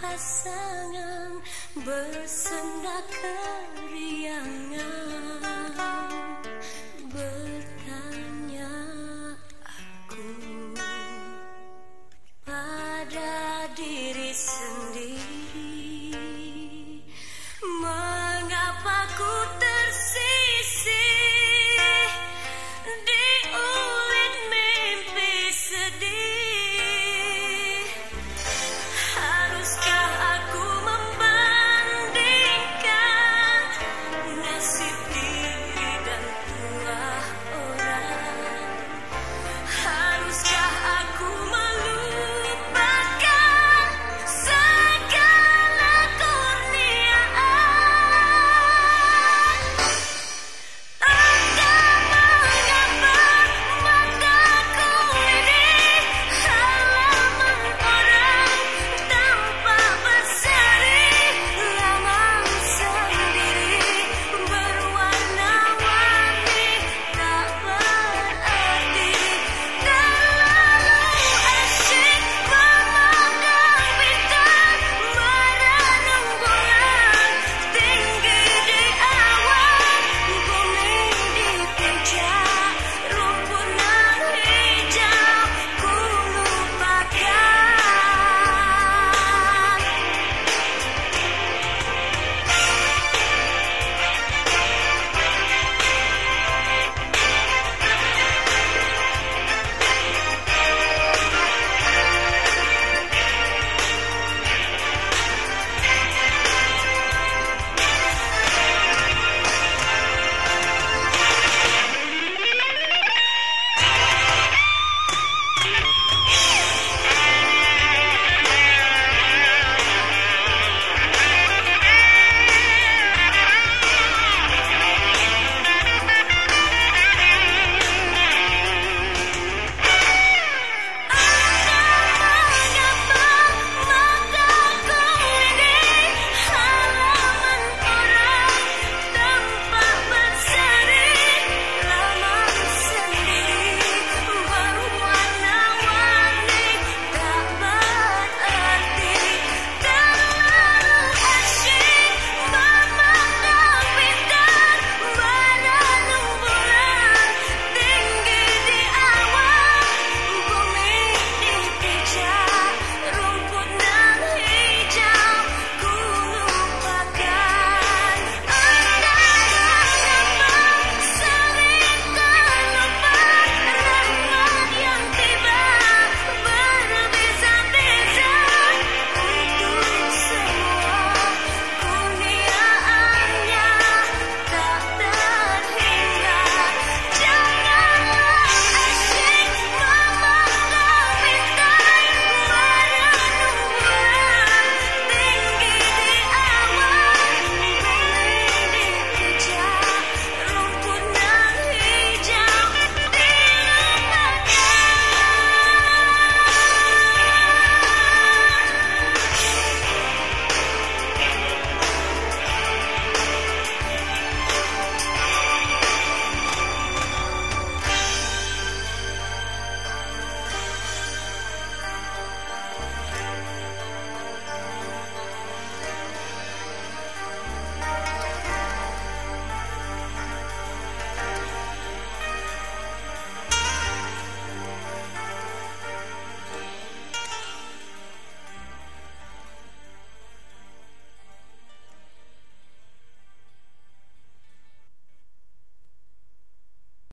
pasangan bersenda kerana